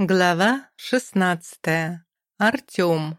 Глава шестнадцатая. Артём.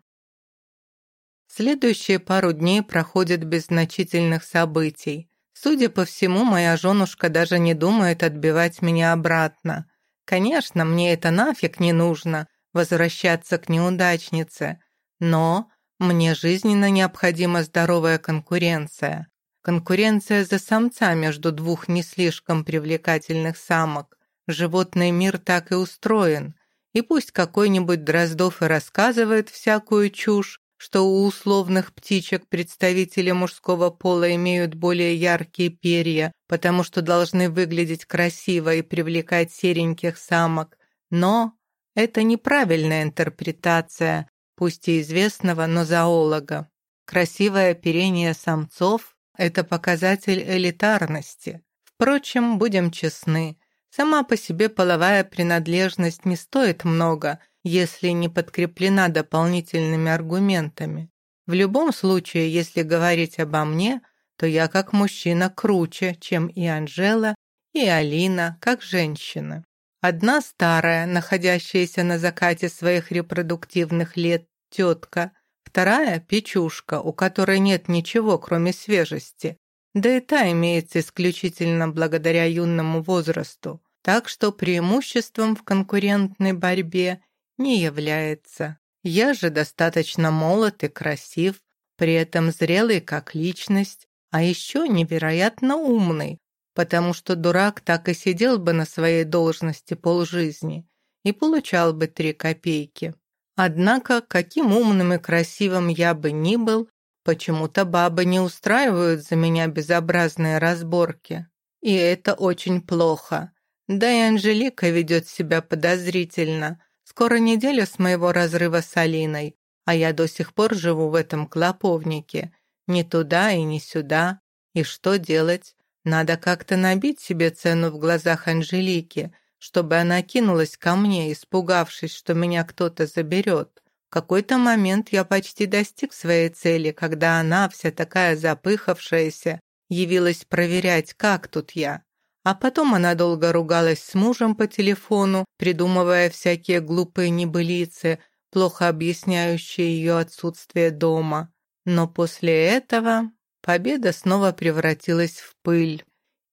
Следующие пару дней проходят без значительных событий. Судя по всему, моя женушка даже не думает отбивать меня обратно. Конечно, мне это нафиг не нужно, возвращаться к неудачнице. Но мне жизненно необходима здоровая конкуренция. Конкуренция за самца между двух не слишком привлекательных самок. Животный мир так и устроен – и пусть какой-нибудь Дроздов и рассказывает всякую чушь, что у условных птичек представители мужского пола имеют более яркие перья, потому что должны выглядеть красиво и привлекать сереньких самок, но это неправильная интерпретация, пусть и известного, но зоолога. Красивое оперение самцов – это показатель элитарности. Впрочем, будем честны, Сама по себе половая принадлежность не стоит много, если не подкреплена дополнительными аргументами. В любом случае, если говорить обо мне, то я как мужчина круче, чем и Анжела, и Алина, как женщина. Одна старая, находящаяся на закате своих репродуктивных лет, тетка, вторая – печушка, у которой нет ничего, кроме свежести, да и та имеется исключительно благодаря юному возрасту, так что преимуществом в конкурентной борьбе не является. Я же достаточно молод и красив, при этом зрелый как личность, а еще невероятно умный, потому что дурак так и сидел бы на своей должности полжизни и получал бы три копейки. Однако, каким умным и красивым я бы ни был, Почему-то бабы не устраивают за меня безобразные разборки. И это очень плохо. Да и Анжелика ведет себя подозрительно. Скоро неделя с моего разрыва с Алиной, а я до сих пор живу в этом клоповнике. Ни туда и ни сюда. И что делать? Надо как-то набить себе цену в глазах Анжелики, чтобы она кинулась ко мне, испугавшись, что меня кто-то заберет. В какой-то момент я почти достиг своей цели, когда она, вся такая запыхавшаяся, явилась проверять, как тут я. А потом она долго ругалась с мужем по телефону, придумывая всякие глупые небылицы, плохо объясняющие ее отсутствие дома. Но после этого победа снова превратилась в пыль.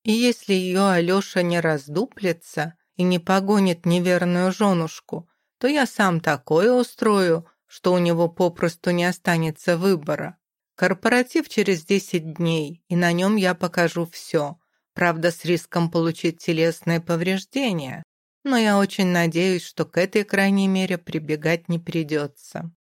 И если ее Алеша не раздуплится и не погонит неверную женушку, то я сам такое устрою, что у него попросту не останется выбора. Корпоратив через 10 дней, и на нем я покажу все. Правда, с риском получить телесные повреждения. Но я очень надеюсь, что к этой крайней мере прибегать не придется.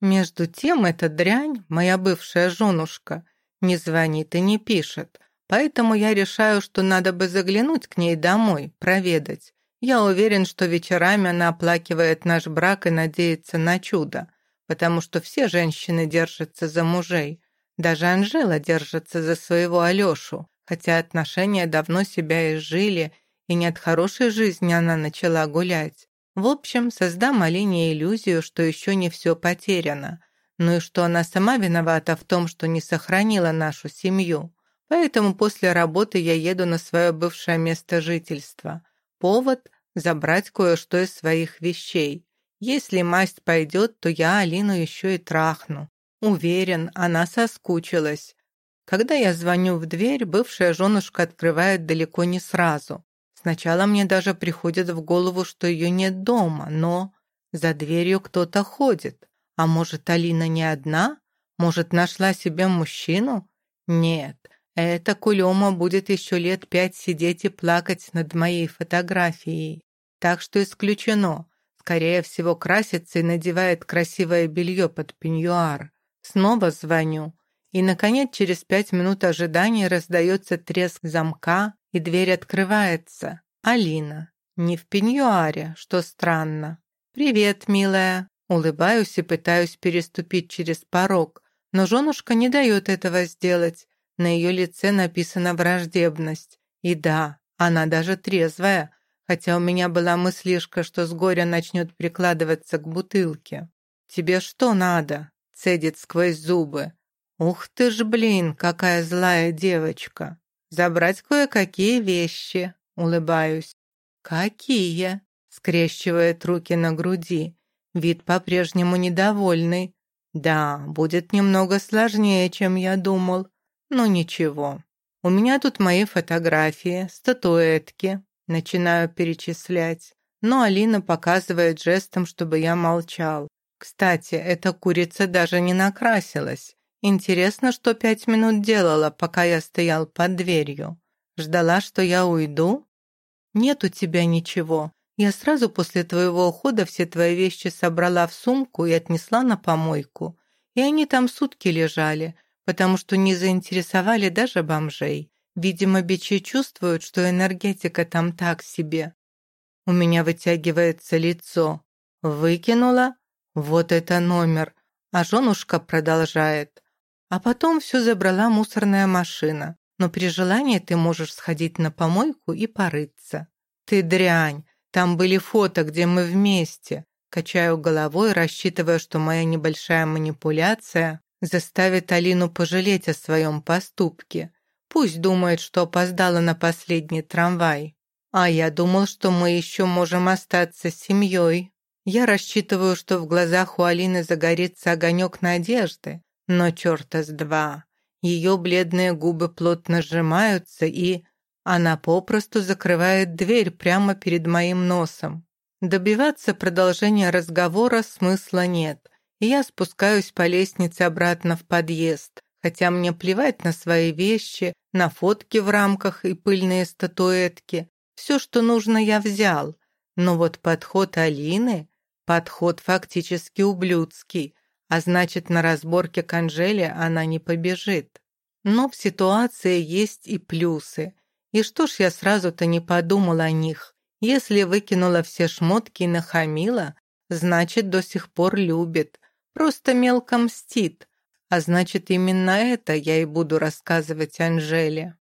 Между тем, эта дрянь, моя бывшая женушка, не звонит и не пишет, поэтому я решаю, что надо бы заглянуть к ней домой, проведать. Я уверен, что вечерами она оплакивает наш брак и надеется на чудо, потому что все женщины держатся за мужей. Даже Анжела держится за своего Алешу, хотя отношения давно себя изжили, и не от хорошей жизни она начала гулять. В общем, создам Алине иллюзию, что еще не все потеряно, ну и что она сама виновата в том, что не сохранила нашу семью. Поэтому после работы я еду на свое бывшее место жительства. Повод забрать кое-что из своих вещей. Если масть пойдет, то я Алину еще и трахну. Уверен, она соскучилась. Когда я звоню в дверь, бывшая женушка открывает далеко не сразу. Сначала мне даже приходит в голову, что ее нет дома, но за дверью кто-то ходит. А может, Алина не одна? Может, нашла себе мужчину? Нет, эта кулема будет еще лет пять сидеть и плакать над моей фотографией. Так что исключено. Скорее всего, красится и надевает красивое белье под пеньюар. Снова звоню. И, наконец, через пять минут ожидания раздается треск замка, и дверь открывается. Алина. Не в пеньюаре, что странно. «Привет, милая». Улыбаюсь и пытаюсь переступить через порог, но женушка не дает этого сделать. На ее лице написана враждебность. И да, она даже трезвая, хотя у меня была мыслишка, что с горя начнет прикладываться к бутылке. «Тебе что надо?» — цедит сквозь зубы. «Ух ты ж, блин, какая злая девочка! Забрать кое-какие вещи!» — улыбаюсь. «Какие?» — скрещивает руки на груди. Вид по-прежнему недовольный. Да, будет немного сложнее, чем я думал, но ничего. У меня тут мои фотографии, статуэтки. Начинаю перечислять. Но Алина показывает жестом, чтобы я молчал. Кстати, эта курица даже не накрасилась. Интересно, что пять минут делала, пока я стоял под дверью. Ждала, что я уйду? Нет у тебя ничего. Я сразу после твоего ухода все твои вещи собрала в сумку и отнесла на помойку. И они там сутки лежали, потому что не заинтересовали даже бомжей. Видимо, бичи чувствуют, что энергетика там так себе. У меня вытягивается лицо. Выкинула? Вот это номер. А женушка продолжает. А потом все забрала мусорная машина. Но при желании ты можешь сходить на помойку и порыться. Ты дрянь. Там были фото, где мы вместе. Качаю головой, рассчитывая, что моя небольшая манипуляция заставит Алину пожалеть о своем поступке. Пусть думает, что опоздала на последний трамвай. А я думал, что мы еще можем остаться семьей. Я рассчитываю, что в глазах у Алины загорится огонек надежды. Но черта с два. Ее бледные губы плотно сжимаются, и она попросту закрывает дверь прямо перед моим носом. Добиваться продолжения разговора смысла нет, и я спускаюсь по лестнице обратно в подъезд, хотя мне плевать на свои вещи, на фотки в рамках и пыльные статуэтки. Все, что нужно, я взял. Но вот подход Алины, подход фактически ублюдский, а значит, на разборке к Анжеле она не побежит. Но в ситуации есть и плюсы – и что ж я сразу-то не подумала о них? Если выкинула все шмотки и нахамила, значит, до сих пор любит. Просто мелко мстит. А значит, именно это я и буду рассказывать Анжеле.